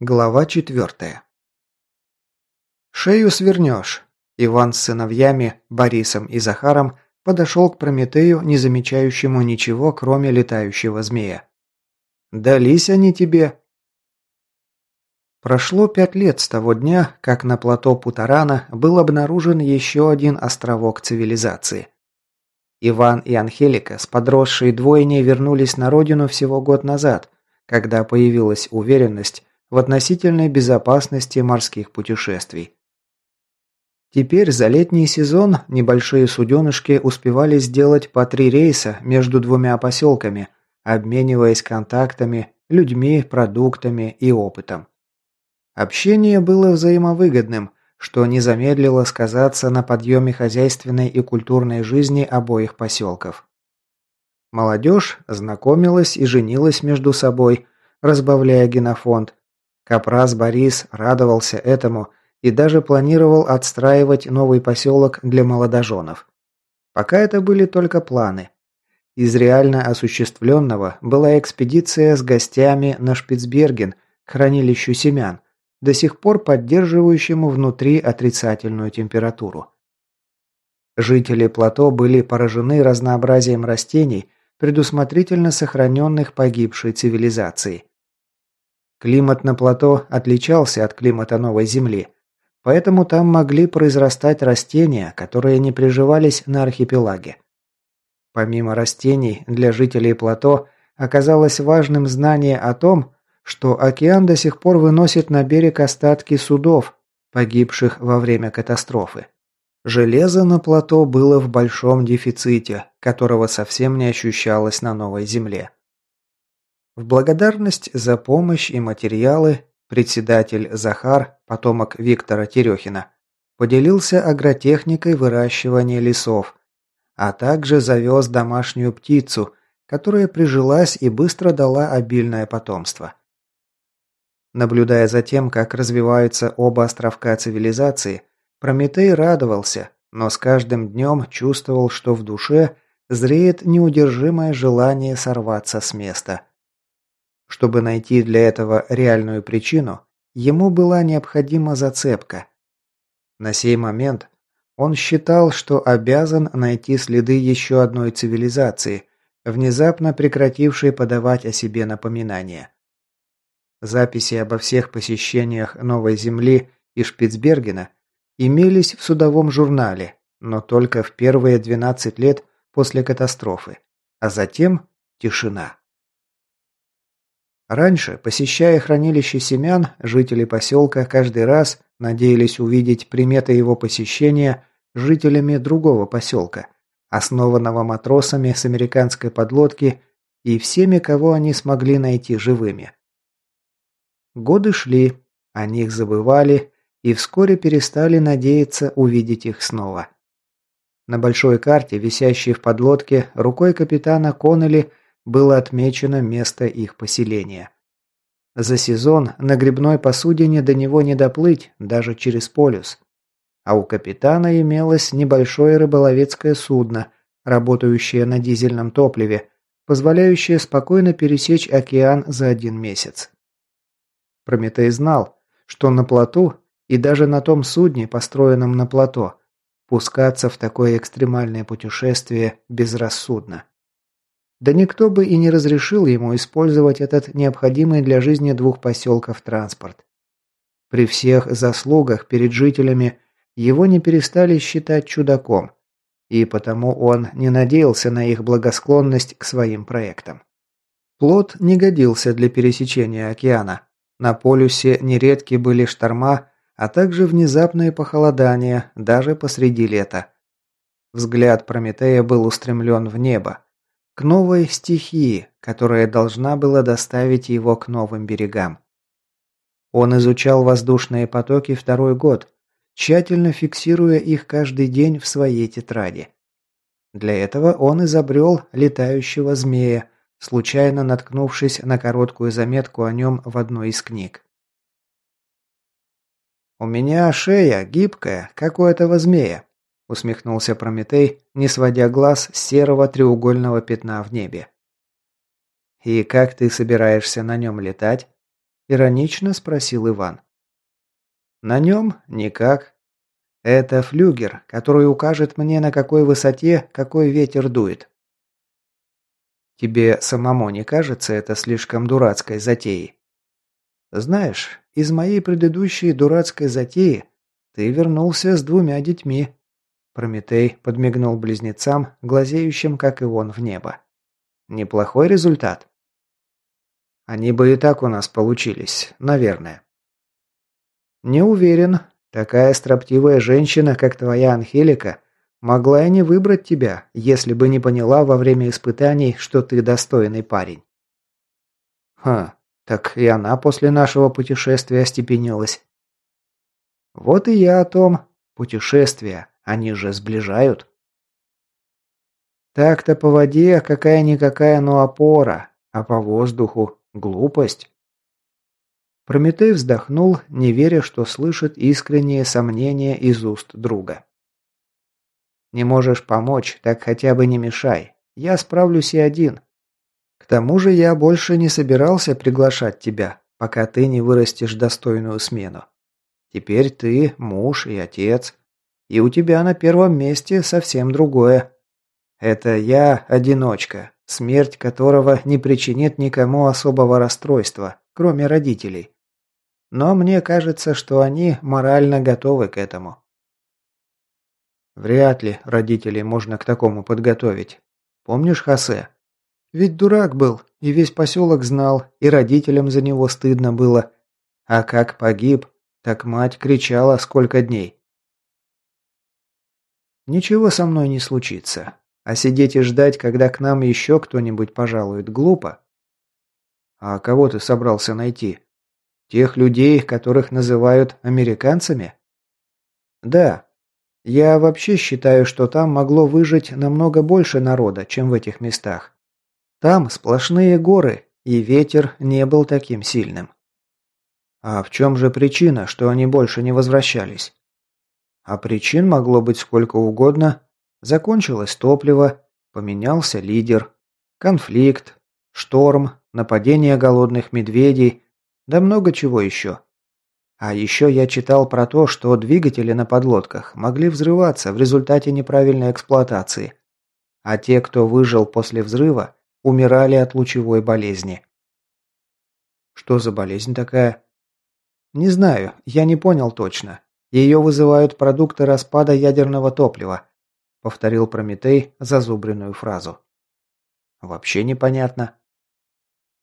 Глава четвертая. «Шею свернешь». Иван с сыновьями, Борисом и Захаром, подошел к Прометею, не замечающему ничего, кроме летающего змея. «Дались они тебе». Прошло пять лет с того дня, как на плато Путарана был обнаружен еще один островок цивилизации. Иван и Анхелика с подросшей двойней вернулись на родину всего год назад, когда появилась уверенность, в относительной безопасности морских путешествий. Теперь за летний сезон небольшие суденышки успевали сделать по три рейса между двумя поселками, обмениваясь контактами, людьми, продуктами и опытом. Общение было взаимовыгодным, что не замедлило сказаться на подъеме хозяйственной и культурной жизни обоих поселков. Молодежь знакомилась и женилась между собой, разбавляя генофонд, Капрас Борис радовался этому и даже планировал отстраивать новый поселок для молодоженов. Пока это были только планы. Из реально осуществленного была экспедиция с гостями на Шпицберген, к хранилищу семян, до сих пор поддерживающему внутри отрицательную температуру. Жители плато были поражены разнообразием растений, предусмотрительно сохраненных погибшей цивилизацией. Климат на плато отличался от климата новой Земли, поэтому там могли произрастать растения, которые не приживались на архипелаге. Помимо растений, для жителей плато оказалось важным знание о том, что океан до сих пор выносит на берег остатки судов, погибших во время катастрофы. Железо на плато было в большом дефиците, которого совсем не ощущалось на новой земле. В благодарность за помощь и материалы председатель Захар, потомок Виктора Терехина, поделился агротехникой выращивания лесов, а также завез домашнюю птицу, которая прижилась и быстро дала обильное потомство. Наблюдая за тем, как развиваются оба островка цивилизации, Прометей радовался, но с каждым днем чувствовал, что в душе зреет неудержимое желание сорваться с места – чтобы найти для этого реальную причину, ему была необходима зацепка. На сей момент он считал, что обязан найти следы еще одной цивилизации, внезапно прекратившей подавать о себе напоминания. Записи обо всех посещениях Новой Земли и Шпицбергена имелись в судовом журнале, но только в первые 12 лет после катастрофы, а затем тишина. Раньше, посещая хранилище семян, жители поселка каждый раз надеялись увидеть приметы его посещения жителями другого поселка, основанного матросами с американской подлодки и всеми, кого они смогли найти живыми. Годы шли, о них забывали и вскоре перестали надеяться увидеть их снова. На большой карте, висящей в подлодке, рукой капитана Коннелли было отмечено место их поселения. За сезон на грибной посудине до него не доплыть, даже через полюс. А у капитана имелось небольшое рыболовецкое судно, работающее на дизельном топливе, позволяющее спокойно пересечь океан за один месяц. Прометей знал, что на плоту и даже на том судне, построенном на плато, пускаться в такое экстремальное путешествие безрассудно. Да никто бы и не разрешил ему использовать этот необходимый для жизни двух поселков транспорт. При всех заслугах перед жителями его не перестали считать чудаком, и потому он не надеялся на их благосклонность к своим проектам. Плот не годился для пересечения океана. На полюсе нередки были шторма, а также внезапные похолодания, даже посреди лета. Взгляд Прометея был устремлен в небо, к новой стихии, которая должна была доставить его к новым берегам. Он изучал воздушные потоки второй год, тщательно фиксируя их каждый день в своей тетради. Для этого он изобрел летающего змея, случайно наткнувшись на короткую заметку о нем в одной из книг. «У меня шея гибкая, как у этого змея усмехнулся Прометей, не сводя глаз с серого треугольного пятна в небе. «И как ты собираешься на нем летать?» Иронично спросил Иван. На нем никак. Это флюгер, который укажет мне, на какой высоте какой ветер дует. Тебе самому не кажется это слишком дурацкой затеей? Знаешь, из моей предыдущей дурацкой затеи ты вернулся с двумя детьми. Прометей подмигнул близнецам, глазеющим, как и он, в небо. Неплохой результат. Они бы и так у нас получились, наверное. Не уверен. Такая строптивая женщина, как твоя Анхелика, могла и не выбрать тебя, если бы не поняла во время испытаний, что ты достойный парень. Ха, так и она после нашего путешествия остепенилась. Вот и я о том. Путешествия, они же сближают. Так-то по воде какая-никакая, но опора, а по воздуху глупость. Прометей вздохнул, не веря, что слышит искренние сомнения из уст друга. «Не можешь помочь, так хотя бы не мешай. Я справлюсь и один. К тому же я больше не собирался приглашать тебя, пока ты не вырастешь достойную смену. Теперь ты муж и отец, и у тебя на первом месте совсем другое. Это я одиночка, смерть которого не причинит никому особого расстройства, кроме родителей. Но мне кажется, что они морально готовы к этому. Вряд ли родителей можно к такому подготовить. Помнишь Хосе? Ведь дурак был, и весь поселок знал, и родителям за него стыдно было. А как погиб, так мать кричала сколько дней. Ничего со мной не случится. А сидеть и ждать, когда к нам еще кто-нибудь пожалует, глупо. А кого ты собрался найти? Тех людей, которых называют американцами? Да. Я вообще считаю, что там могло выжить намного больше народа, чем в этих местах. Там сплошные горы, и ветер не был таким сильным. А в чем же причина, что они больше не возвращались? А причин могло быть сколько угодно, Закончилось топливо, поменялся лидер, конфликт, шторм, нападение голодных медведей, да много чего еще. А еще я читал про то, что двигатели на подлодках могли взрываться в результате неправильной эксплуатации, а те, кто выжил после взрыва, умирали от лучевой болезни. Что за болезнь такая? Не знаю, я не понял точно. Ее вызывают продукты распада ядерного топлива повторил Прометей зазубренную фразу. Вообще непонятно.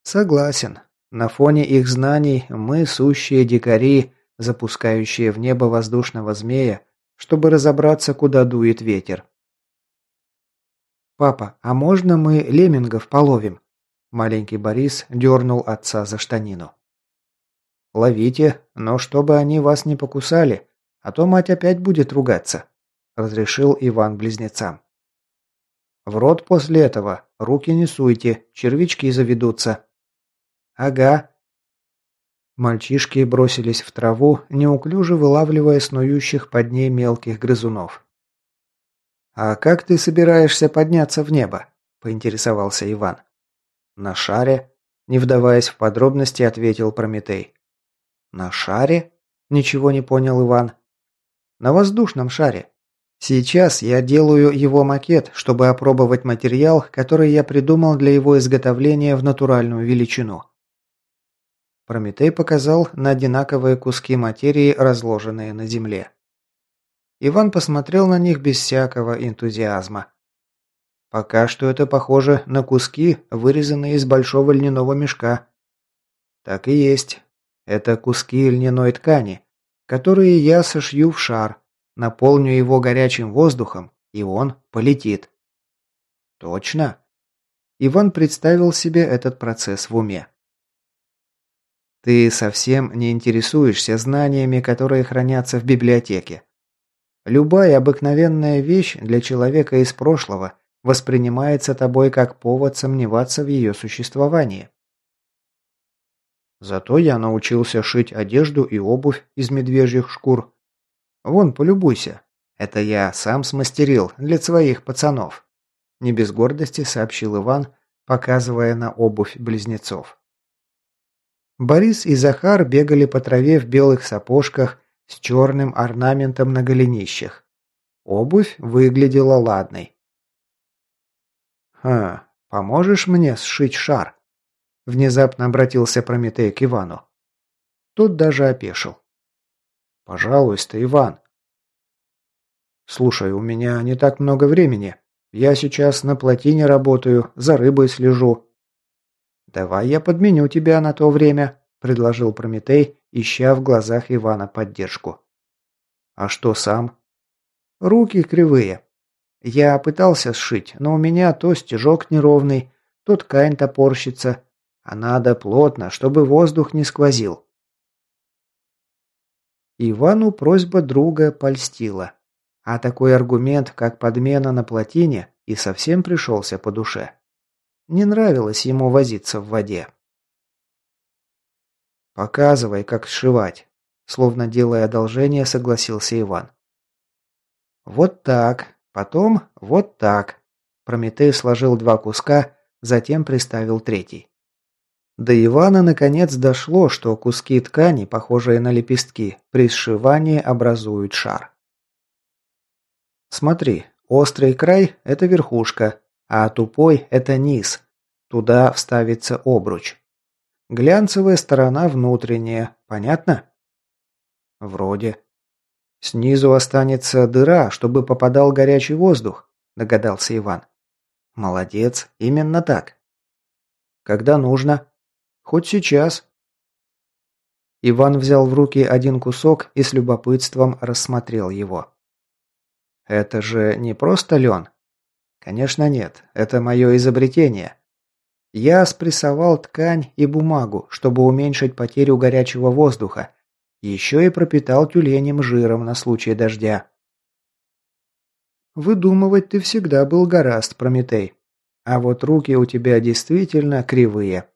Согласен. На фоне их знаний мы сущие дикари, запускающие в небо воздушного змея, чтобы разобраться, куда дует ветер. «Папа, а можно мы леммингов половим?» Маленький Борис дернул отца за штанину. «Ловите, но чтобы они вас не покусали, а то мать опять будет ругаться», – разрешил Иван близнецам. «В рот после этого руки не суйте, червячки заведутся». «Ага». Мальчишки бросились в траву, неуклюже вылавливая снующих под ней мелких грызунов. «А как ты собираешься подняться в небо?» – поинтересовался Иван. «На шаре?» – не вдаваясь в подробности, ответил Прометей. «На шаре?» – ничего не понял Иван. «На воздушном шаре. Сейчас я делаю его макет, чтобы опробовать материал, который я придумал для его изготовления в натуральную величину. Прометей показал на одинаковые куски материи, разложенные на земле. Иван посмотрел на них без всякого энтузиазма. Пока что это похоже на куски, вырезанные из большого льняного мешка. Так и есть. Это куски льняной ткани, которые я сошью в шар, Наполню его горячим воздухом, и он полетит. Точно. Иван представил себе этот процесс в уме. Ты совсем не интересуешься знаниями, которые хранятся в библиотеке. Любая обыкновенная вещь для человека из прошлого воспринимается тобой как повод сомневаться в ее существовании. Зато я научился шить одежду и обувь из медвежьих шкур. Вон, полюбуйся. Это я сам смастерил для своих пацанов. Не без гордости сообщил Иван, показывая на обувь близнецов. Борис и Захар бегали по траве в белых сапожках с черным орнаментом на голенищах. Обувь выглядела ладной. «Ха, поможешь мне сшить шар?» Внезапно обратился Прометей к Ивану. Тот даже опешил. «Пожалуйста, Иван». «Слушай, у меня не так много времени. Я сейчас на плотине работаю, за рыбой слежу». «Давай я подменю тебя на то время», – предложил Прометей, ища в глазах Ивана поддержку. «А что сам?» «Руки кривые. Я пытался сшить, но у меня то стежок неровный, то ткань топорщится, а надо плотно, чтобы воздух не сквозил. Ивану просьба друга польстила. А такой аргумент, как подмена на плотине, и совсем пришелся по душе. Не нравилось ему возиться в воде. «Показывай, как сшивать», – словно делая одолжение, согласился Иван. «Вот так, потом вот так». Прометей сложил два куска, затем приставил третий. До Ивана наконец дошло, что куски ткани, похожие на лепестки, при сшивании образуют шар. Смотри, острый край – это верхушка, а тупой – это низ. Туда вставится обруч. Глянцевая сторона внутренняя, понятно? Вроде. Снизу останется дыра, чтобы попадал горячий воздух, догадался Иван. Молодец, именно так. Когда нужно? Хоть сейчас». Иван взял в руки один кусок и с любопытством рассмотрел его. «Это же не просто лен?» «Конечно нет, это мое изобретение. Я спрессовал ткань и бумагу, чтобы уменьшить потерю горячего воздуха. Еще и пропитал тюленем жиром на случай дождя». «Выдумывать ты всегда был гораст, Прометей. А вот руки у тебя действительно кривые.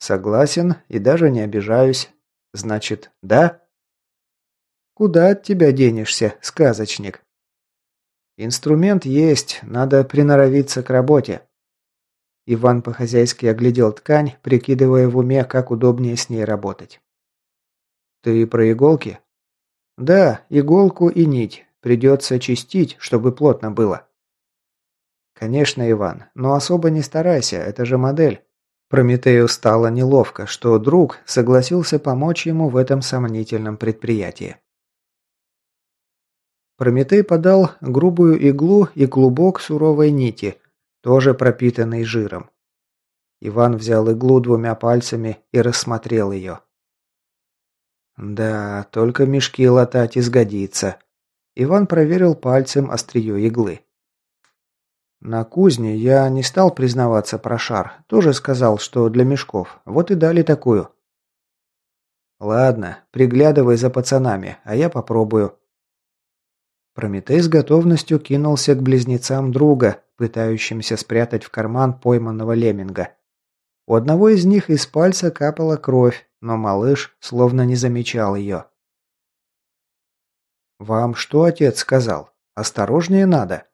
Согласен и даже не обижаюсь. Значит, да? Куда от тебя денешься, сказочник? Инструмент есть, надо приноровиться к работе. Иван по-хозяйски оглядел ткань, прикидывая в уме, как удобнее с ней работать. Ты про иголки? Да, иголку и нить. Придется чистить, чтобы плотно было. Конечно, Иван, но особо не старайся, это же модель. Прометею стало неловко, что друг согласился помочь ему в этом сомнительном предприятии. Прометей подал грубую иглу и клубок суровой нити, тоже пропитанный жиром. Иван взял иглу двумя пальцами и рассмотрел ее. Да, только мешки латать изгодится. Иван проверил пальцем острие иглы. На кузне я не стал признаваться про шар. Тоже сказал, что для мешков. Вот и дали такую. Ладно, приглядывай за пацанами, а я попробую. Прометей с готовностью кинулся к близнецам друга, пытающимся спрятать в карман пойманного лемминга. У одного из них из пальца капала кровь, но малыш словно не замечал ее. «Вам что отец сказал? Осторожнее надо»,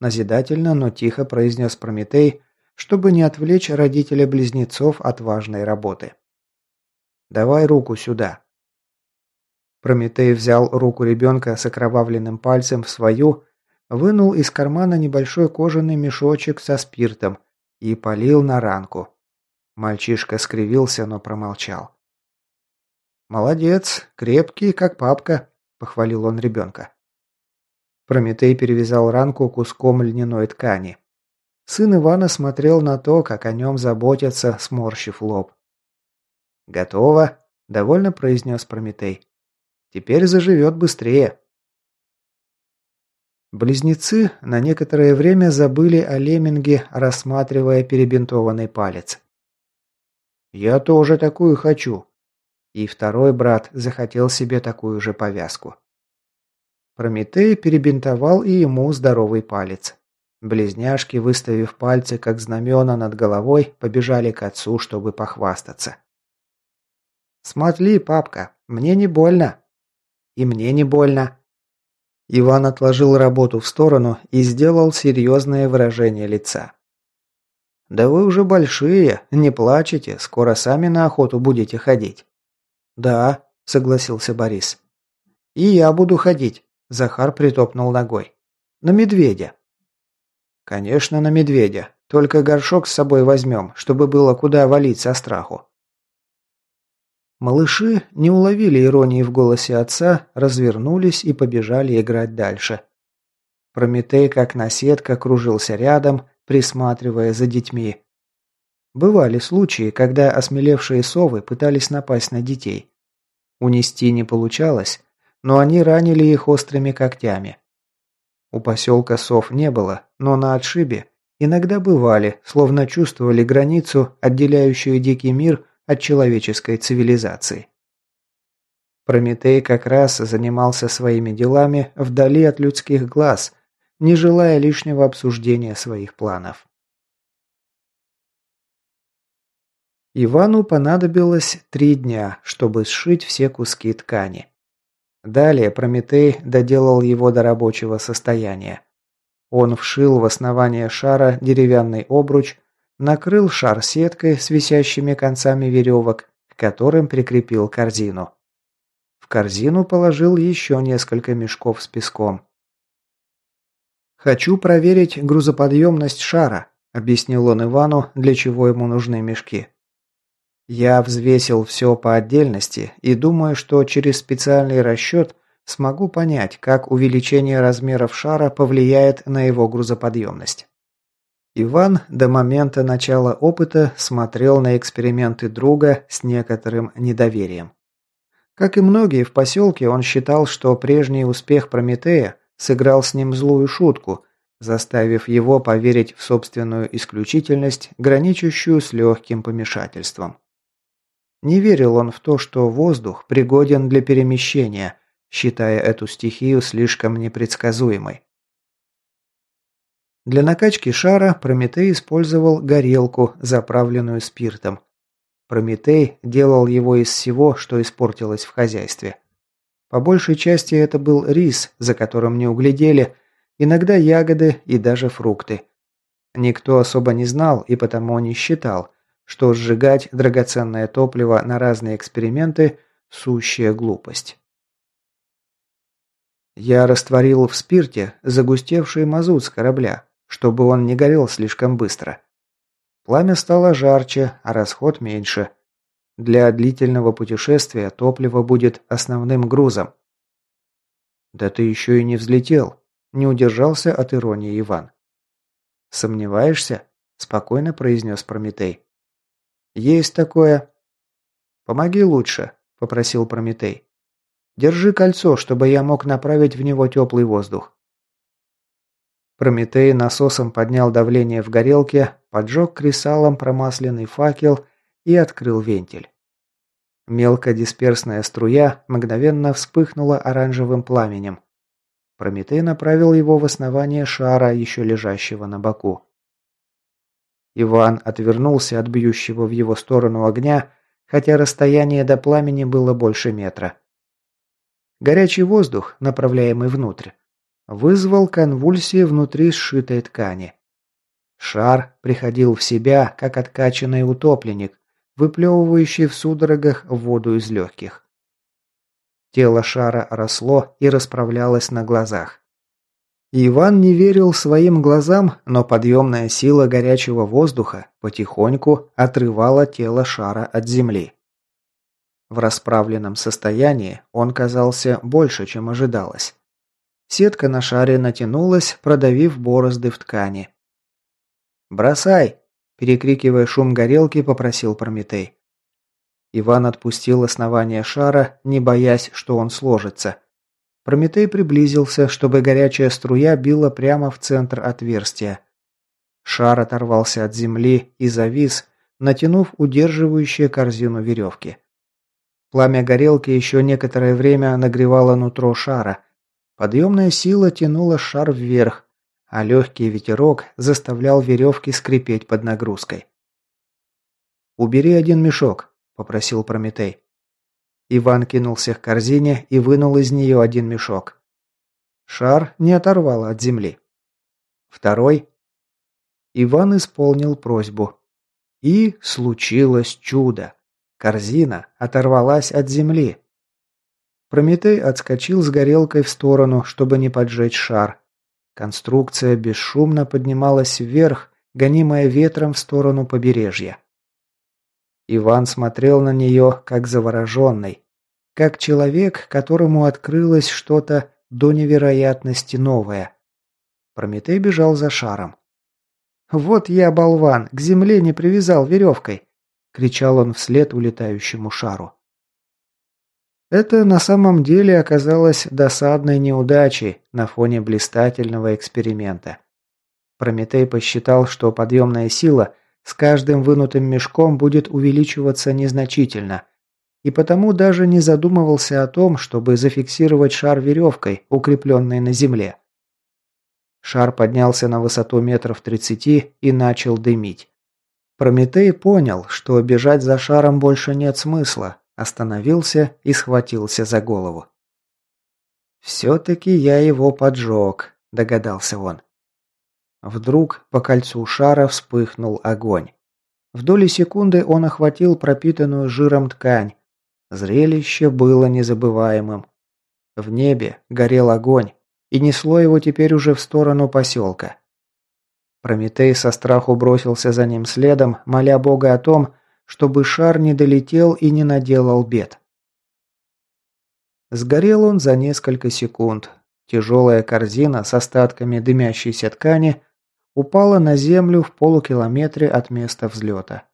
Назидательно, но тихо произнес Прометей, чтобы не отвлечь родителя близнецов от важной работы. «Давай руку сюда». Прометей взял руку ребенка с окровавленным пальцем в свою, вынул из кармана небольшой кожаный мешочек со спиртом и полил на ранку. Мальчишка скривился, но промолчал. «Молодец, крепкий, как папка», – похвалил он ребенка. Прометей перевязал ранку куском льняной ткани. Сын Ивана смотрел на то, как о нем заботятся, сморщив лоб. «Готово», – довольно произнес Прометей. «Теперь заживет быстрее». Близнецы на некоторое время забыли о лемминге, рассматривая перебинтованный палец. «Я тоже такую хочу». И второй брат захотел себе такую же повязку. Прометей перебинтовал и ему здоровый палец. Близняшки, выставив пальцы, как знамена над головой, побежали к отцу, чтобы похвастаться. «Смотри, папка, мне не больно». «И мне не больно». Иван отложил работу в сторону и сделал серьезное выражение лица. «Да вы уже большие, не плачете, скоро сами на охоту будете ходить». «Да», – согласился Борис. «И я буду ходить», – Захар притопнул ногой. «На медведя». «Конечно, на медведя. Только горшок с собой возьмем, чтобы было куда валить со страху». Малыши не уловили иронии в голосе отца, развернулись и побежали играть дальше. Прометей, как наседка, кружился рядом, присматривая за детьми. Бывали случаи, когда осмелевшие совы пытались напасть на детей. Унести не получалось, но они ранили их острыми когтями. У поселка сов не было, но на отшибе иногда бывали, словно чувствовали границу, отделяющую дикий мир от человеческой цивилизации. Прометей как раз занимался своими делами вдали от людских глаз, не желая лишнего обсуждения своих планов. Ивану понадобилось три дня, чтобы сшить все куски ткани. Далее Прометей доделал его до рабочего состояния. Он вшил в основание шара деревянный обруч, накрыл шар сеткой с висящими концами веревок, к которым прикрепил корзину. В корзину положил еще несколько мешков с песком. «Хочу проверить грузоподъемность шара», – объяснил он Ивану, для чего ему нужны мешки. «Я взвесил все по отдельности и думаю, что через специальный расчет смогу понять, как увеличение размеров шара повлияет на его грузоподъемность». Иван до момента начала опыта смотрел на эксперименты друга с некоторым недоверием. Как и многие в поселке, он считал, что прежний успех Прометея сыграл с ним злую шутку, заставив его поверить в собственную исключительность, граничащую с легким помешательством. Не верил он в то, что воздух пригоден для перемещения, считая эту стихию слишком непредсказуемой. Для накачки шара Прометей использовал горелку, заправленную спиртом. Прометей делал его из всего, что испортилось в хозяйстве. По большей части это был рис, за которым не углядели, иногда ягоды и даже фрукты. Никто особо не знал и потому не считал, что сжигать драгоценное топливо на разные эксперименты – сущая глупость. Я растворил в спирте загустевший мазут с корабля, чтобы он не горел слишком быстро. Пламя стало жарче, а расход меньше. Для длительного путешествия топливо будет основным грузом. «Да ты еще и не взлетел», – не удержался от иронии Иван. «Сомневаешься?» – спокойно произнес Прометей. «Есть такое». «Помоги лучше», – попросил Прометей. «Держи кольцо, чтобы я мог направить в него теплый воздух». Прометей насосом поднял давление в горелке, поджег кресалом промасленный факел и открыл вентиль. Мелкодисперсная струя мгновенно вспыхнула оранжевым пламенем. Прометей направил его в основание шара, еще лежащего на боку. Иван отвернулся от бьющего в его сторону огня, хотя расстояние до пламени было больше метра. Горячий воздух, направляемый внутрь, вызвал конвульсии внутри сшитой ткани. Шар приходил в себя, как откачанный утопленник, выплевывающий в судорогах воду из легких. Тело шара росло и расправлялось на глазах. Иван не верил своим глазам, но подъемная сила горячего воздуха потихоньку отрывала тело шара от земли. В расправленном состоянии он казался больше, чем ожидалось. Сетка на шаре натянулась, продавив борозды в ткани. «Бросай!» – перекрикивая шум горелки, попросил Прометей. Иван отпустил основание шара, не боясь, что он сложится. Прометей приблизился, чтобы горячая струя била прямо в центр отверстия. Шар оторвался от земли и завис, натянув удерживающие корзину веревки. Пламя горелки еще некоторое время нагревало нутро шара. Подъемная сила тянула шар вверх, а легкий ветерок заставлял веревки скрипеть под нагрузкой. «Убери один мешок», – попросил Прометей. Иван кинулся к корзине и вынул из нее один мешок. Шар не оторвало от земли. Второй. Иван исполнил просьбу. И случилось чудо. Корзина оторвалась от земли. Прометей отскочил с горелкой в сторону, чтобы не поджечь шар. Конструкция бесшумно поднималась вверх, гонимая ветром в сторону побережья. Иван смотрел на нее, как завороженный, как человек, которому открылось что-то до невероятности новое. Прометей бежал за шаром. «Вот я, болван, к земле не привязал веревкой!» – кричал он вслед улетающему шару. Это на самом деле оказалось досадной неудачей на фоне блистательного эксперимента. Прометей посчитал, что подъемная сила с каждым вынутым мешком будет увеличиваться незначительно, и потому даже не задумывался о том, чтобы зафиксировать шар веревкой, укрепленной на земле. Шар поднялся на высоту метров тридцати и начал дымить. Прометей понял, что бежать за шаром больше нет смысла, остановился и схватился за голову. «Все-таки я его поджег», – догадался он. Вдруг по кольцу шара вспыхнул огонь. В доли секунды он охватил пропитанную жиром ткань. Зрелище было незабываемым. В небе горел огонь, и несло его теперь уже в сторону поселка. Прометей со страху бросился за ним следом, моля Бога о том, чтобы шар не долетел и не наделал бед. Сгорел он за несколько секунд. Тяжелая корзина с остатками дымящейся ткани упала на землю в полукилометре от места взлета.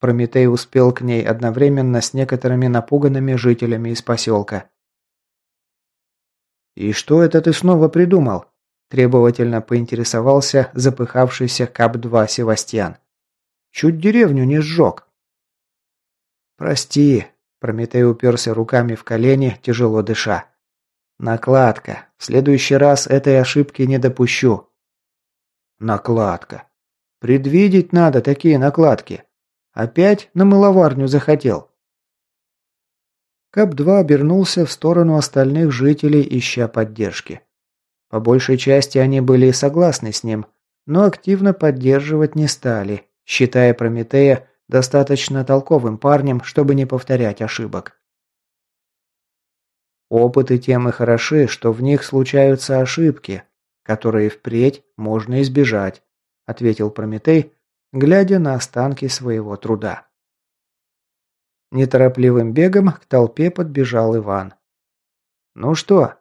Прометей успел к ней одновременно с некоторыми напуганными жителями из поселка. «И что это ты снова придумал?» – требовательно поинтересовался запыхавшийся КАП-2 Севастьян. «Чуть деревню не сжег». «Прости», – Прометей уперся руками в колени, тяжело дыша. «Накладка. В следующий раз этой ошибки не допущу». «Накладка. Предвидеть надо такие накладки. Опять на мыловарню захотел». КАП-2 обернулся в сторону остальных жителей, ища поддержки. По большей части они были согласны с ним, но активно поддерживать не стали, считая Прометея достаточно толковым парнем, чтобы не повторять ошибок. Опыты тем и хороши, что в них случаются ошибки, которые впредь можно избежать, ответил Прометей, глядя на останки своего труда. Неторопливым бегом к толпе подбежал Иван. «Ну что,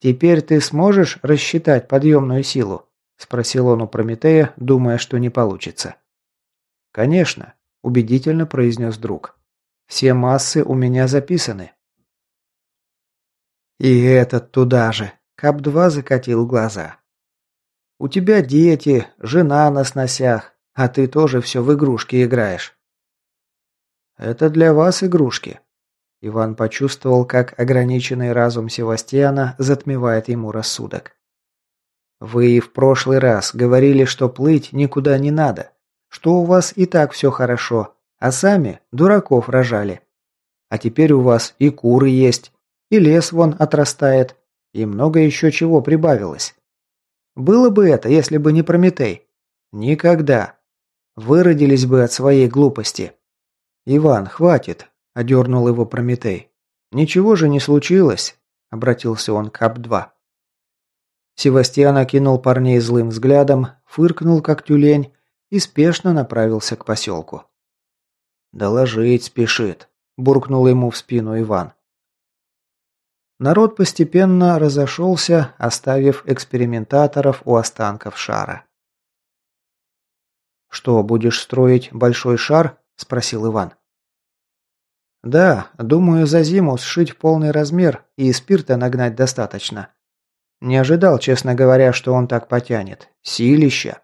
теперь ты сможешь рассчитать подъемную силу?» – спросил он у Прометея, думая, что не получится. «Конечно», – убедительно произнес друг. «Все массы у меня записаны». «И этот туда же», – Кап-2 закатил глаза. «У тебя дети, жена на сносях, а ты тоже все в игрушки играешь. «Это для вас игрушки». Иван почувствовал, как ограниченный разум Севастьяна затмевает ему рассудок. «Вы и в прошлый раз говорили, что плыть никуда не надо, что у вас и так все хорошо, а сами дураков рожали. А теперь у вас и куры есть, и лес вон отрастает, и много еще чего прибавилось. Было бы это, если бы не Прометей. Никогда. Выродились бы от своей глупости. «Иван, хватит!» – одернул его Прометей. «Ничего же не случилось!» – обратился он к АП-2. Севастьян окинул парней злым взглядом, фыркнул как тюлень и спешно направился к поселку. «Доложить спешит», – буркнул ему в спину Иван. Народ постепенно разошелся, оставив экспериментаторов у останков шара. «Что, будешь строить большой шар?» – спросил Иван. «Да, думаю, за зиму сшить полный размер и спирта нагнать достаточно. Не ожидал, честно говоря, что он так потянет. Силища!»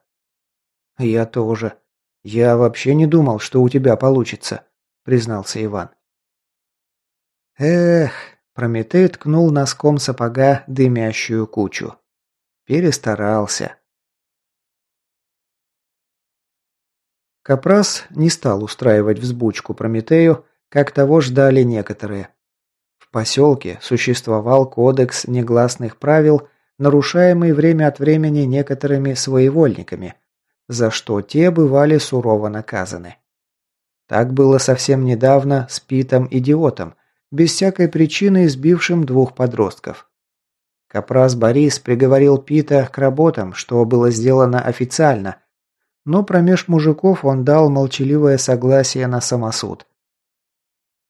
«Я тоже. Я вообще не думал, что у тебя получится», – признался Иван. «Эх!» – Прометей ткнул носком сапога дымящую кучу. Перестарался. Капрас не стал устраивать взбучку Прометею, как того ждали некоторые. В поселке существовал кодекс негласных правил, нарушаемый время от времени некоторыми своевольниками, за что те бывали сурово наказаны. Так было совсем недавно с Питом-идиотом, без всякой причины избившим двух подростков. Капрас Борис приговорил Пита к работам, что было сделано официально, но промеж мужиков он дал молчаливое согласие на самосуд.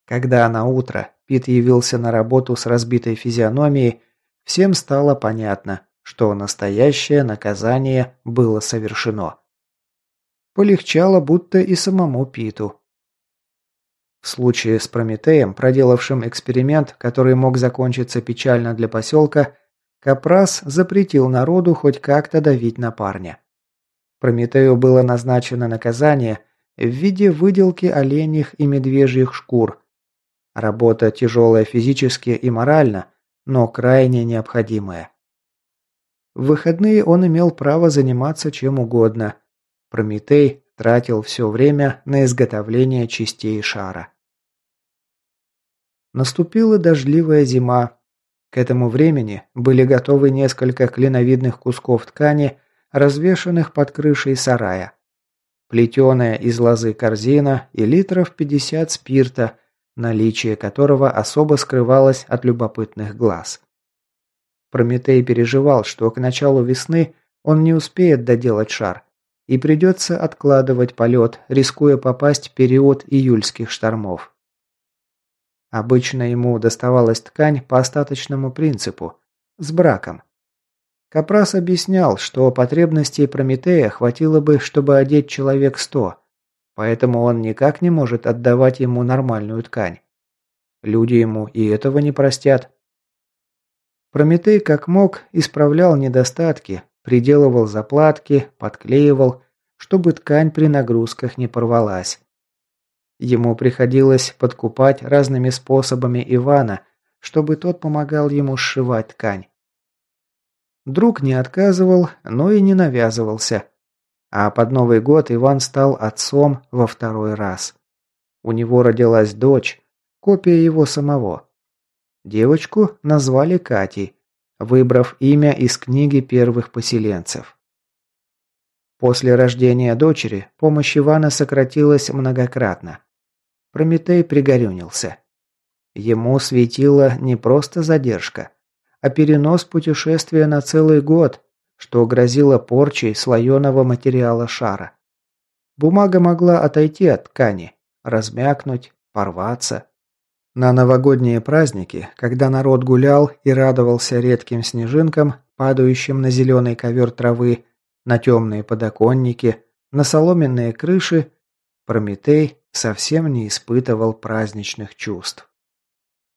Когда на утро Пит явился на работу с разбитой физиономией, всем стало понятно, что настоящее наказание было совершено. Полегчало будто и самому Питу. В случае с Прометеем, проделавшим эксперимент, который мог закончиться печально для поселка, Капрас запретил народу хоть как-то давить на парня. Прометею было назначено наказание в виде выделки оленьих и медвежьих шкур. Работа тяжелая физически и морально, но крайне необходимая. В выходные он имел право заниматься чем угодно. Прометей тратил все время на изготовление частей шара. Наступила дождливая зима. К этому времени были готовы несколько клиновидных кусков ткани, развешанных под крышей сарая. Плетеная из лозы корзина и литров 50 спирта, наличие которого особо скрывалось от любопытных глаз. Прометей переживал, что к началу весны он не успеет доделать шар, и придется откладывать полет, рискуя попасть в период июльских штормов. Обычно ему доставалась ткань по остаточному принципу, с браком. Капрас объяснял, что потребностей Прометея хватило бы, чтобы одеть человек сто, поэтому он никак не может отдавать ему нормальную ткань. Люди ему и этого не простят. Прометей как мог исправлял недостатки, приделывал заплатки, подклеивал, чтобы ткань при нагрузках не порвалась. Ему приходилось подкупать разными способами Ивана, чтобы тот помогал ему сшивать ткань. Друг не отказывал, но и не навязывался. А под Новый год Иван стал отцом во второй раз. У него родилась дочь, копия его самого. Девочку назвали Катей, выбрав имя из книги первых поселенцев. После рождения дочери помощь Ивана сократилась многократно. Прометей пригорюнился. Ему светила не просто задержка, а перенос путешествия на целый год, что грозило порчей слоеного материала шара. Бумага могла отойти от ткани, размякнуть, порваться. На новогодние праздники, когда народ гулял и радовался редким снежинкам, падающим на зеленый ковер травы, на темные подоконники, на соломенные крыши, Прометей совсем не испытывал праздничных чувств.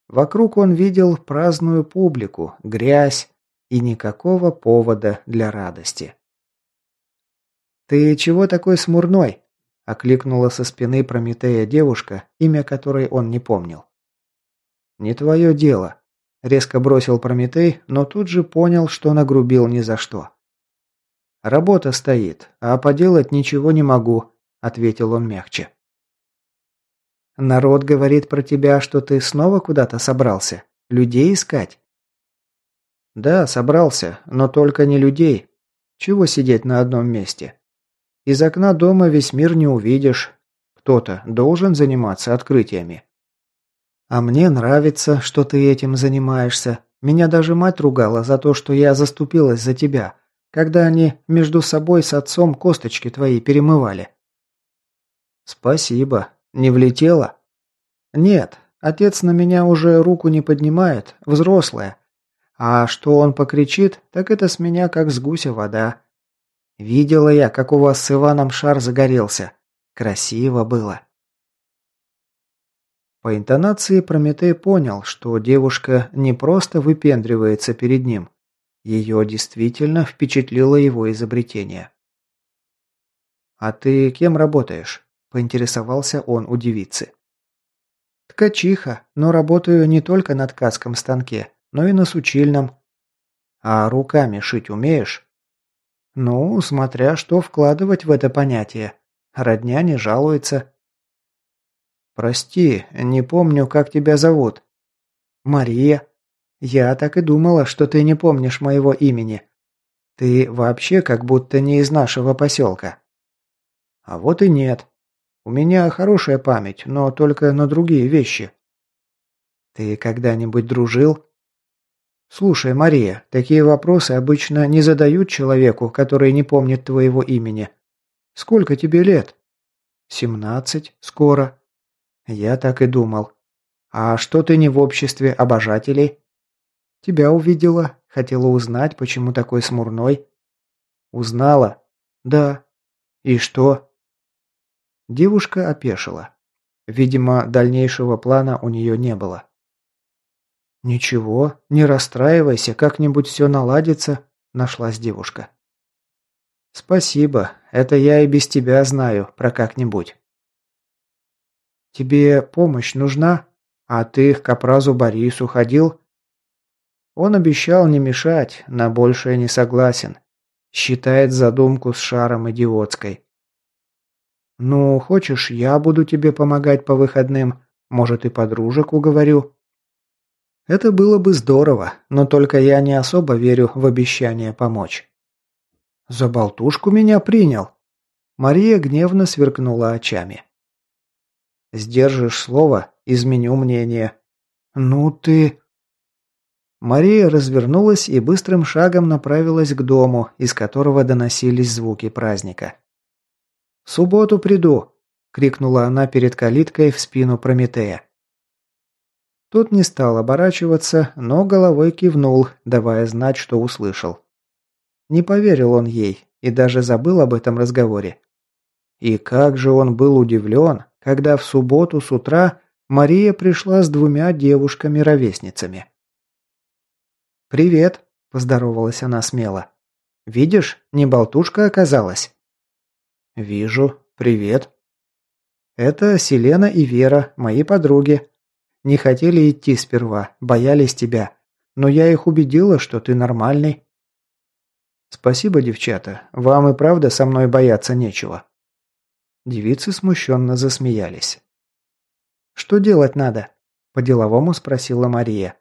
Вокруг он видел праздную публику, грязь и никакого повода для радости. «Ты чего такой смурной?» – окликнула со спины Прометея девушка, имя которой он не помнил. «Не твое дело», – резко бросил Прометей, но тут же понял, что нагрубил ни за что. «Работа стоит, а поделать ничего не могу», – ответил он мягче. «Народ говорит про тебя, что ты снова куда-то собрался. Людей искать?» «Да, собрался, но только не людей. Чего сидеть на одном месте? Из окна дома весь мир не увидишь. Кто-то должен заниматься открытиями». А мне нравится, что ты этим занимаешься. Меня даже мать ругала за то, что я заступилась за тебя, когда они между собой с отцом косточки твои перемывали. Спасибо. Не влетела? Нет, отец на меня уже руку не поднимает, взрослая. А что он покричит, так это с меня как с гуся вода. Видела я, как у вас с Иваном шар загорелся. Красиво было. По интонации Прометей понял, что девушка не просто выпендривается перед ним. Ее действительно впечатлило его изобретение. «А ты кем работаешь?» – поинтересовался он у девицы. «Ткачиха, но работаю не только на ткацком станке, но и на сучильном». «А руками шить умеешь?» «Ну, смотря что вкладывать в это понятие. Родня не жалуется». «Прости, не помню, как тебя зовут». «Мария. Я так и думала, что ты не помнишь моего имени. Ты вообще как будто не из нашего поселка. А вот и нет. У меня хорошая память, но только на другие вещи. Ты когда-нибудь дружил? Слушай, Мария, такие вопросы обычно не задают человеку, который не помнит твоего имени. Сколько тебе лет? Семнадцать, скоро. Я так и думал. А что ты не в обществе обожателей? Тебя увидела, хотела узнать, почему такой смурной. Узнала? Да. И что? Девушка опешила. Видимо, дальнейшего плана у нее не было. «Ничего, не расстраивайся, как-нибудь все наладится», – нашлась девушка. «Спасибо, это я и без тебя знаю про как-нибудь». «Тебе помощь нужна? А ты к капразу Борису ходил?» Он обещал не мешать, на большее не согласен. Считает задумку с шаром идиотской. «Ну, хочешь, я буду тебе помогать по выходным? Может, и подружек уговорю?» Это было бы здорово, но только я не особо верю в обещание помочь. «За болтушку меня принял!» Мария гневно сверкнула очами. «Сдержишь слово, изменю мнение». «Ну ты...» Мария развернулась и быстрым шагом направилась к дому, из которого доносились звуки праздника. «В субботу приду!» – крикнула она перед калиткой в спину Прометея. Тот не стал оборачиваться, но головой кивнул, давая знать, что услышал. Не поверил он ей и даже забыл об этом разговоре. И как же он был удивлен, когда в субботу с утра Мария пришла с двумя девушками-ровесницами. «Привет», – поздоровалась она смело. «Видишь, не болтушка оказалась». «Вижу. Привет». «Это Селена и Вера, мои подруги. Не хотели идти сперва, боялись тебя. Но я их убедила, что ты нормальный». «Спасибо, девчата. Вам и правда со мной бояться нечего». Девицы смущенно засмеялись. «Что делать надо?» – по-деловому спросила Мария.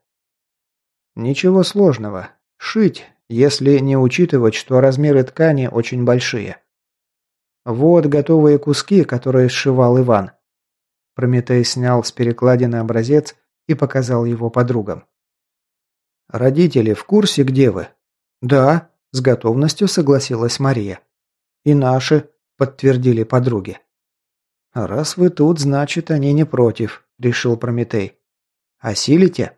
«Ничего сложного. Шить, если не учитывать, что размеры ткани очень большие. Вот готовые куски, которые сшивал Иван. Прометей снял с перекладины образец и показал его подругам. «Родители в курсе, где вы?» «Да», – с готовностью согласилась Мария. «И наши», – подтвердили подруги. «Раз вы тут, значит, они не против», – решил Прометей. «Осилите?»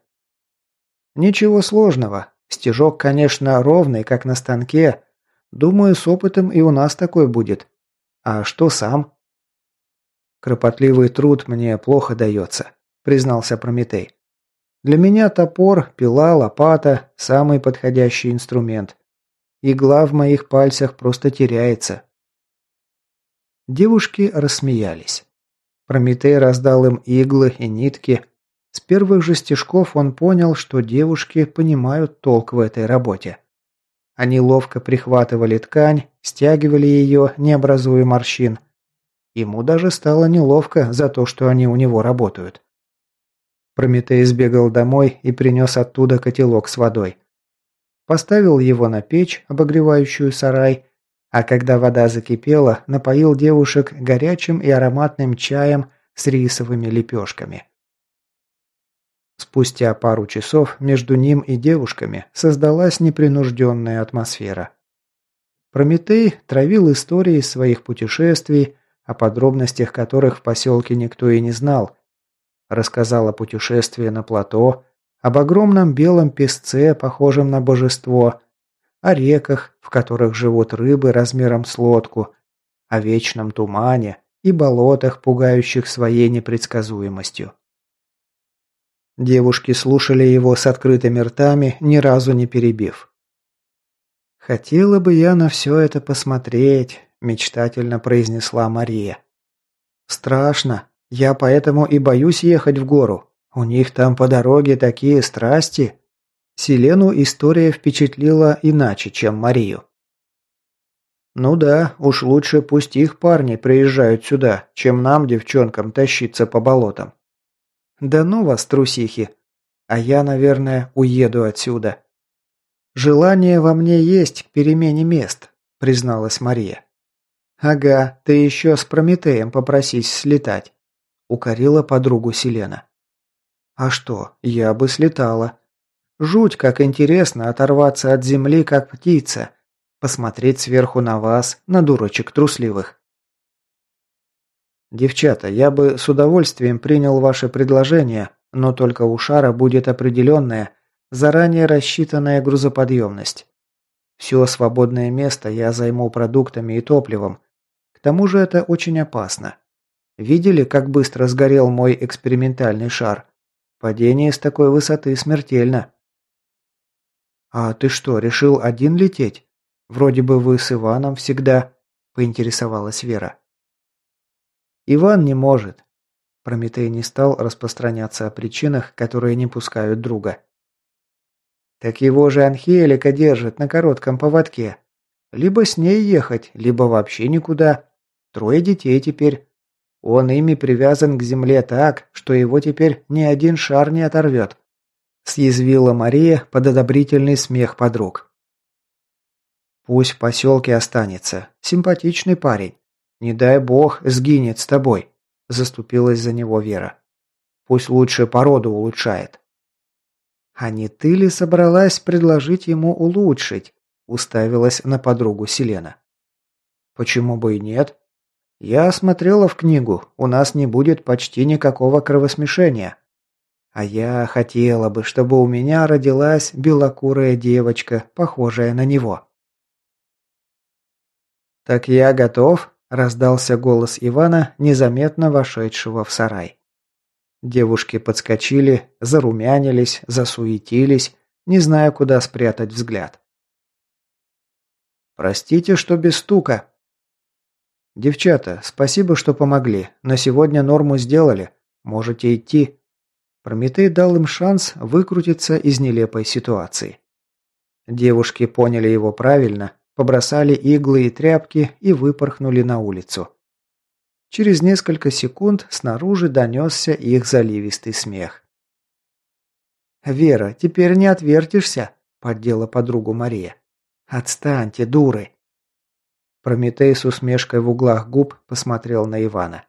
«Ничего сложного. Стежок, конечно, ровный, как на станке. Думаю, с опытом и у нас такой будет. А что сам?» «Кропотливый труд мне плохо дается», – признался Прометей. «Для меня топор, пила, лопата – самый подходящий инструмент. Игла в моих пальцах просто теряется». Девушки рассмеялись. Прометей раздал им иглы и нитки. С первых же стежков он понял, что девушки понимают толк в этой работе. Они ловко прихватывали ткань, стягивали ее, не образуя морщин – Ему даже стало неловко за то, что они у него работают. Прометей сбегал домой и принес оттуда котелок с водой. Поставил его на печь, обогревающую сарай, а когда вода закипела, напоил девушек горячим и ароматным чаем с рисовыми лепешками. Спустя пару часов между ним и девушками создалась непринужденная атмосфера. Прометей травил истории своих путешествий, о подробностях которых в поселке никто и не знал. Рассказал о путешествии на плато, об огромном белом песце, похожем на божество, о реках, в которых живут рыбы размером с лодку, о вечном тумане и болотах, пугающих своей непредсказуемостью. Девушки слушали его с открытыми ртами, ни разу не перебив. «Хотела бы я на все это посмотреть», мечтательно произнесла Мария. Страшно. Я поэтому и боюсь ехать в гору. У них там по дороге такие страсти. Селену история впечатлила иначе, чем Марию. Ну да, уж лучше пусть их парни приезжают сюда, чем нам, девчонкам, тащиться по болотам. Да ну вас, трусихи. А я, наверное, уеду отсюда. Желание во мне есть к перемене мест, призналась Мария. «Ага, ты еще с Прометеем попросись слетать», — укорила подругу Селена. «А что, я бы слетала. Жуть, как интересно оторваться от земли, как птица, посмотреть сверху на вас, на дурочек трусливых». «Девчата, я бы с удовольствием принял ваше предложение, но только у шара будет определенная, заранее рассчитанная грузоподъемность. Все свободное место я займу продуктами и топливом. К тому же это очень опасно. Видели, как быстро сгорел мой экспериментальный шар? Падение с такой высоты смертельно. А ты что, решил один лететь? Вроде бы вы с Иваном всегда, поинтересовалась Вера. Иван не может. Прометей не стал распространяться о причинах, которые не пускают друга. Так его же Анхелика держит на коротком поводке. Либо с ней ехать, либо вообще никуда. Трое детей теперь. Он ими привязан к земле так, что его теперь ни один шар не оторвет. Съязвила Мария под одобрительный смех подруг. Пусть в поселке останется. Симпатичный парень. Не дай бог, сгинет с тобой. Заступилась за него Вера. Пусть лучше породу улучшает. «А не ты ли собралась предложить ему улучшить?» – уставилась на подругу Селена. «Почему бы и нет? Я смотрела в книгу, у нас не будет почти никакого кровосмешения. А я хотела бы, чтобы у меня родилась белокурая девочка, похожая на него». «Так я готов», – раздался голос Ивана, незаметно вошедшего в сарай. Девушки подскочили, зарумянились, засуетились, не зная, куда спрятать взгляд. «Простите, что без стука». «Девчата, спасибо, что помогли. На сегодня норму сделали. Можете идти». Прометей дал им шанс выкрутиться из нелепой ситуации. Девушки поняли его правильно, побросали иглы и тряпки и выпорхнули на улицу. Через несколько секунд снаружи донесся их заливистый смех. «Вера, теперь не отвертишься», – поддела подругу Мария. «Отстаньте, дуры!» Прометей с усмешкой в углах губ посмотрел на Ивана.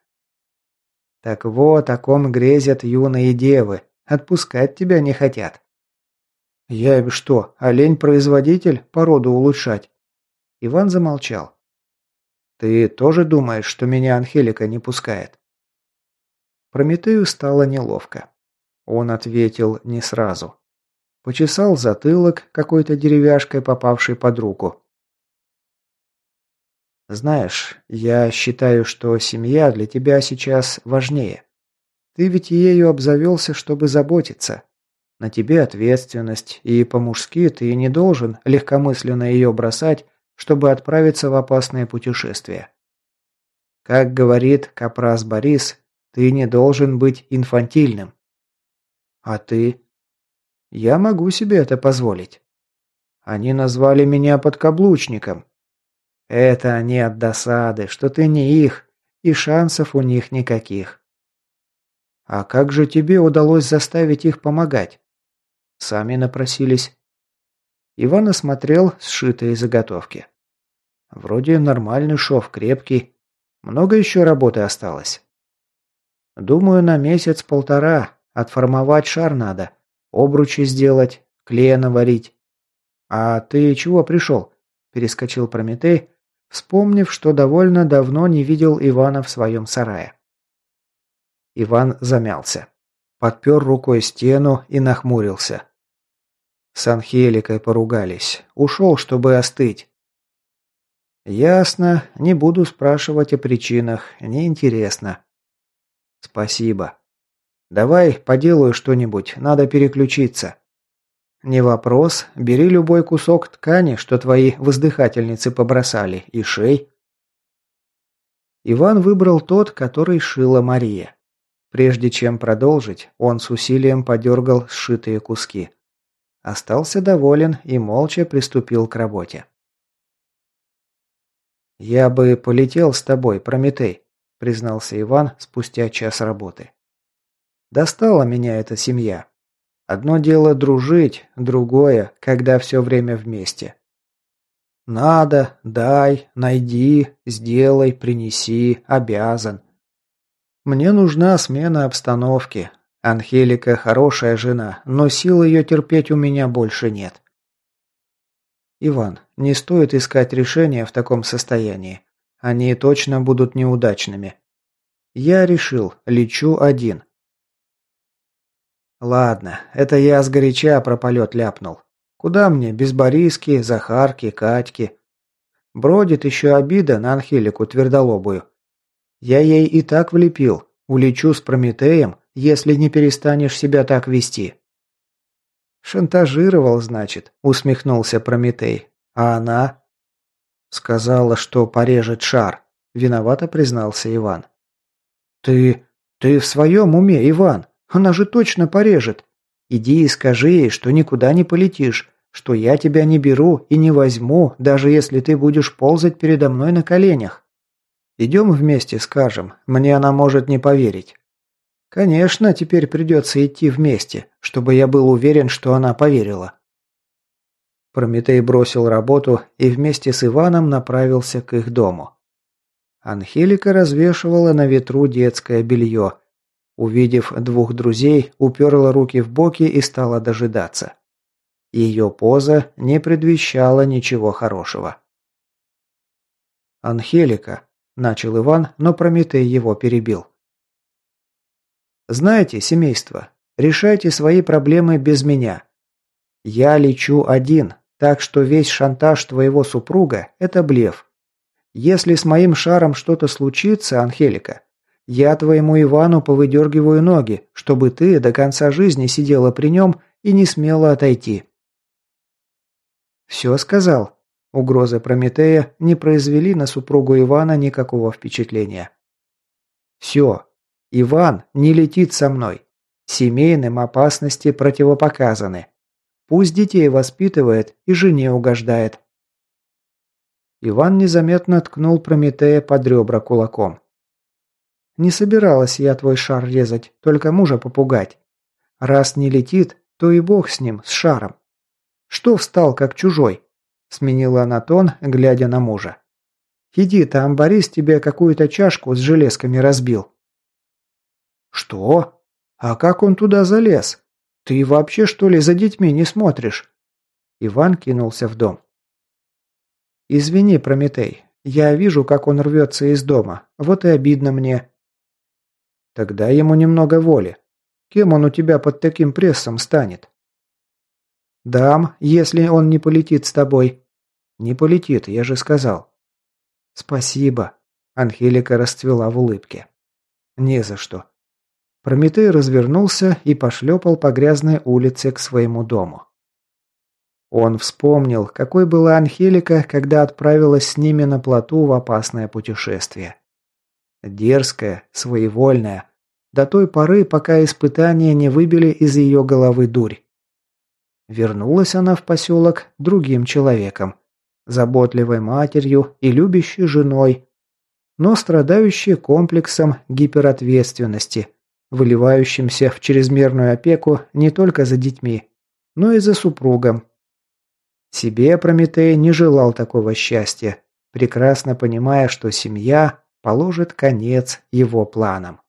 «Так вот, о ком грезят юные девы. Отпускать тебя не хотят». «Я им что, олень-производитель, породу улучшать?» Иван замолчал. «Ты тоже думаешь, что меня Анхелика не пускает?» Прометею стало неловко. Он ответил не сразу. Почесал затылок какой-то деревяшкой, попавшей под руку. «Знаешь, я считаю, что семья для тебя сейчас важнее. Ты ведь ею обзавелся, чтобы заботиться. На тебе ответственность, и по-мужски ты не должен легкомысленно ее бросать чтобы отправиться в опасное путешествие. Как говорит Капрас Борис, ты не должен быть инфантильным. А ты? Я могу себе это позволить. Они назвали меня подкаблучником. Это они от досады, что ты не их, и шансов у них никаких. А как же тебе удалось заставить их помогать? Сами напросились. Иван осмотрел сшитые заготовки. Вроде нормальный шов, крепкий. Много еще работы осталось. Думаю, на месяц-полтора. Отформовать шар надо. Обручи сделать, клея наварить. А ты чего пришел? Перескочил Прометей, вспомнив, что довольно давно не видел Ивана в своем сарае. Иван замялся. Подпер рукой стену и нахмурился. С Анхеликой поругались. Ушел, чтобы остыть. Ясно. Не буду спрашивать о причинах. Неинтересно. Спасибо. Давай поделаю что-нибудь. Надо переключиться. Не вопрос. Бери любой кусок ткани, что твои воздыхательницы побросали, и шей. Иван выбрал тот, который шила Мария. Прежде чем продолжить, он с усилием подергал сшитые куски. Остался доволен и молча приступил к работе. «Я бы полетел с тобой, Прометей», – признался Иван спустя час работы. «Достала меня эта семья. Одно дело дружить, другое, когда все время вместе. Надо, дай, найди, сделай, принеси, обязан. Мне нужна смена обстановки. Анхелика хорошая жена, но сил ее терпеть у меня больше нет. Иван, не стоит искать решения в таком состоянии. Они точно будут неудачными. Я решил, лечу один. Ладно, это я сгоряча про полет ляпнул. Куда мне без Бориски, Захарки, Катьки? Бродит еще обида на Анхелику твердолобую. Я ей и так влепил. Улечу с Прометеем, если не перестанешь себя так вести. Шантажировал, значит, усмехнулся Прометей. А она? Сказала, что порежет шар. Виновато признался Иван. Ты... ты в своем уме, Иван? Она же точно порежет. Иди и скажи ей, что никуда не полетишь, что я тебя не беру и не возьму, даже если ты будешь ползать передо мной на коленях. Идем вместе, скажем, мне она может не поверить. Конечно, теперь придется идти вместе, чтобы я был уверен, что она поверила. Прометей бросил работу и вместе с Иваном направился к их дому. Анхелика развешивала на ветру детское белье. Увидев двух друзей, уперла руки в боки и стала дожидаться. Ее поза не предвещала ничего хорошего. «Анхелика», – начал Иван, но Прометей его перебил. «Знаете, семейство, решайте свои проблемы без меня. Я лечу один, так что весь шантаж твоего супруга – это блеф. Если с моим шаром что-то случится, Анхелика, я твоему Ивану повыдергиваю ноги, чтобы ты до конца жизни сидела при нем и не смела отойти. «Все сказал?» Угрозы Прометея не произвели на супругу Ивана никакого впечатления. «Все. Иван не летит со мной. Семейным опасности противопоказаны. Пусть детей воспитывает и жене угождает». Иван незаметно ткнул Прометея под ребра кулаком. «Не собиралась я твой шар резать, только мужа попугать. Раз не летит, то и бог с ним, с шаром. Что встал как чужой?» Сменила она тон, глядя на мужа. «Иди, там Борис тебе какую-то чашку с железками разбил». «Что? А как он туда залез? Ты вообще, что ли, за детьми не смотришь?» Иван кинулся в дом. «Извини, Прометей, я вижу, как он рвется из дома, вот и обидно мне». «Тогда ему немного воли. Кем он у тебя под таким прессом станет?» «Дам, если он не полетит с тобой». «Не полетит, я же сказал». «Спасибо», – Анхелика расцвела в улыбке. «Не за что». Прометей развернулся и пошлепал по грязной улице к своему дому. Он вспомнил, какой была Анхелика, когда отправилась с ними на плоту в опасное путешествие. Дерзкая, своевольная, до той поры, пока испытания не выбили из ее головы дурь. Вернулась она в поселок другим человеком, заботливой матерью и любящей женой, но страдающей комплексом гиперответственности, выливающимся в чрезмерную опеку не только за детьми, но и за супругом. Себе Прометей не желал такого счастья, прекрасно понимая, что семья положит конец его планам.